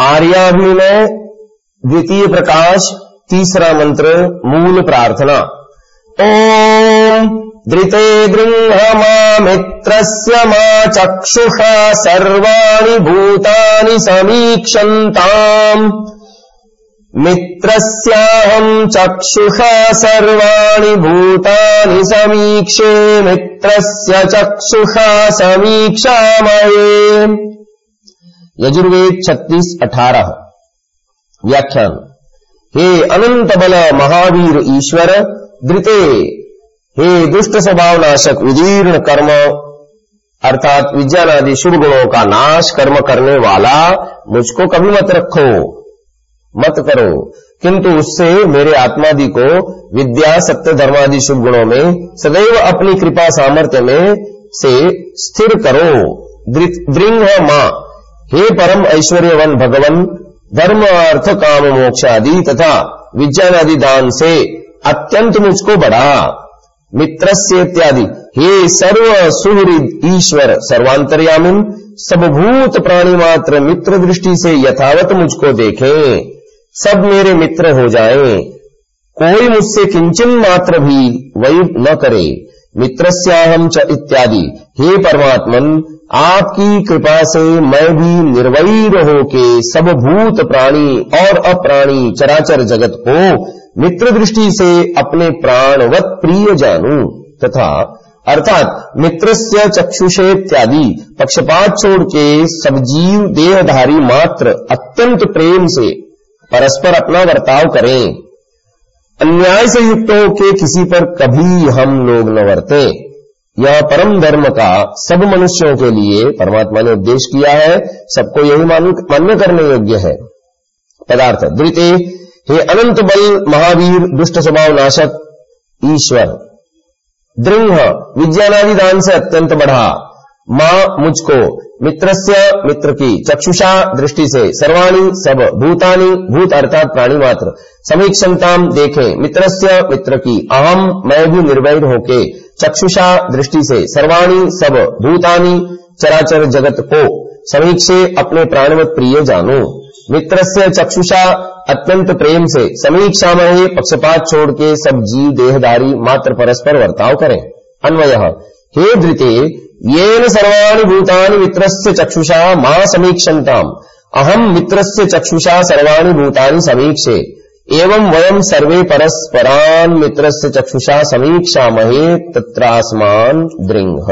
आर्याभिनय द्वितीय प्रकाश तीसरा मंत्र मूल प्रार्थना। ओम धृते मित्रस्य मा चक्षुषा सर्वाणि भूतानि समीक्षन्ताम्। मित्रस्याहम् चक्षुषा सर्वाणि भूतानि समीक्षे मित्रस्य चक्षुषा समीक्षामये यजुर्वेद छत्तीस अठारह। व्याख्यान। हे अनंत बल महावीर ईश्वर, धृते, हे दुष्ट स्वभाव नाशक विदीर्ण कर्म, अर्थात विज्ञान आदि शुभ गुणों का नाश कर्म करने वाला, मुझको कभी मत रखो, मत करो, किंतु उससे मेरे आत्मादि को विद्या, सत्य, धर्मादि शुभ गुणों में सदैव अपनी कृपा सामर्थ्य में से स्थिर करो। दृंग माँ। हे परम ऐश्वर्यवन भगवन धर्म अर्थ काम मोक्ष आदि तथा विज्ञान आदि दान से अत्यंत मुझको बढ़ा। मित्र से इत्यादि। हे सर्व सुहृद ईश्वर सर्वांतर्यामिन सबभूत प्राणी मात्र मित्र दृष्टि से यथावत मुझको देखें। सब मेरे मित्र हो जाएँ, कोई मुझसे किंचन मात्र भी वही न करे। मित्रस्याहम च इत्यादि। हे परमात्मन, आपकी कृपा से मैं भी निर्वैर हो के सब भूत प्राणी और अप्राणी चराचर जगत को मित्र दृष्टि से अपने प्राणवत प्रिय जानू तथा, अर्थात मित्रस्य चक्षुषे इत्यादि पक्षपात छोड़ के सब जीव देहधारी मात्र अत्यंत प्रेम से परस्पर अपना वर्ताव करें। अन्याय से युक्त के किसी पर कभी हम लोग न वर्ते। यह परम धर्म का सब मनुष्यों के लिए परमात्मा ने उपदेश किया है, सबको यही मान्य करने योग्य है। पदार्थ द्वितीय हे अनंत बल, महावीर, दुष्ट स्वभाव नाशक, ईश्वर। दृढ़ विज्ञानादि दान से अत्यंत बढ़ा। माँ मुझको, मित्रस्य, मित्र की, चक्षुषा दृष्टि से, सर्वाणी, सब, भूतानी, भूत अर्थात प्राणी मात्र समीक्षमताम देखे, मित्रस्य, मित्र की अहम मैं भी निर्वैर होके चक्षुषा दृष्टि से सर्वाणी सब भूतानी चराचर जगत को समीक्षे अपने प्राणवत प्रिय जानो। मित्रस्य चक्षुषा अत्यंत प्रेम से समीक्षा में पक्षपात छोड़ के सब जीव देहदारी मात्र परस्पर वर्ताव करें। अन्वय, हे धृते, येन सर्वाणि भूतानि मित्रस्य चक्षुषा मा समीक्षन्ताम्। अहम् मित्रस्य चक्षुषा सर्वाणि भूतानि समीक्षे। एवं वयम सर्वे परस्परान् मित्रस्य चक्षुषा समीक्षा महे तत्रास्मान दृङ्घ